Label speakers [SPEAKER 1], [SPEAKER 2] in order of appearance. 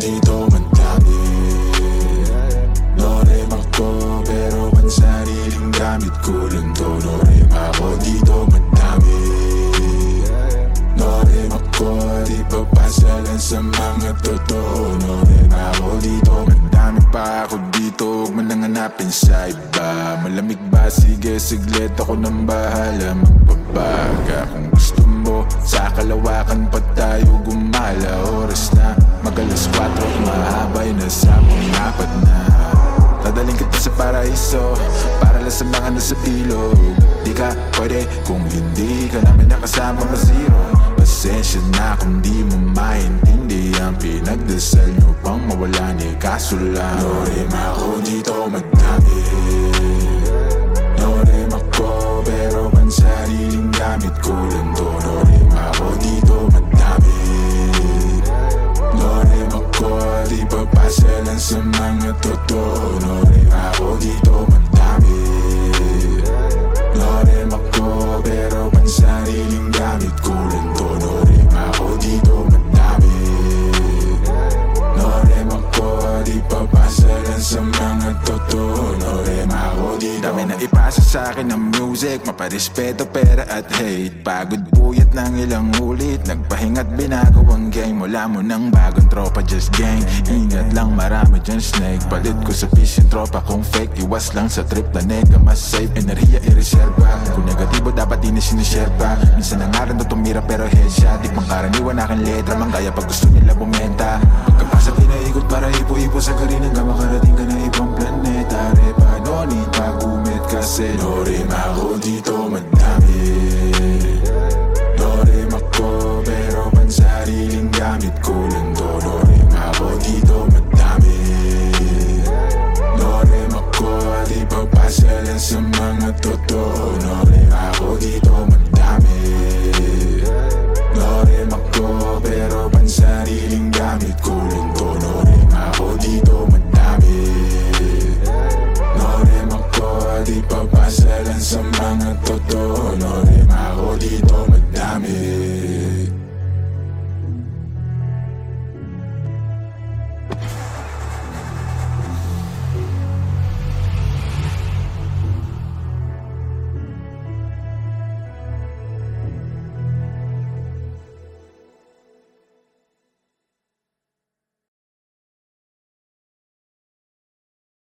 [SPEAKER 1] ako dito madami Norem ako pero ang sariling gamit ko lang to. Norem ako dito madami Norem ako di papasa lang sa mga totoo. Norem ako dito madami pa ako dito. Huwag mo nang hanapin sa iba. Malamig ba? Sige siglit ako nang bahala. Magbabaga kung paraiso Para lang sa mga nasa ilog Di ka pwede kung hindi ka namin nakasama ma-zero. Pasensya na kung di mo maintindihan. Pinagdasal nyo pang mawala ni kaso lang? Norem ako dito madami Norem ako pero ang sariling gamit ko lang lang sa mga totoo Norem ako dito madami Norem ako pero ang sariling gamit ko lang to Norem ako dito madami Norem ako di papasa lang sa mga totoo Norem ako dito Dami na ipasa sa akin ng music Maparespeto, pera at hate. Pagod buyat ng ilang ulit Nagpahinga't binago ang game. Wala mo ng bagong tropa, just gang Ingat lang marami dyan snake. Palit ko sa fish yung tropa kung fake. Iwas lang sa trip na nega Mas safe, enerhiya i-reserva Kung negatibo dapat di na sinuserva Minsan nangaran to tumira pero headshot. Di pangkaraniwan aking letra Manggaya pag gusto nila bumenta. Pagka senori ako dito madami Dorim ako pero man sariling gamit ko lang Dorim ako dito madami Dorim ako di pagpasa lang sa mga totoo hacer en semana todo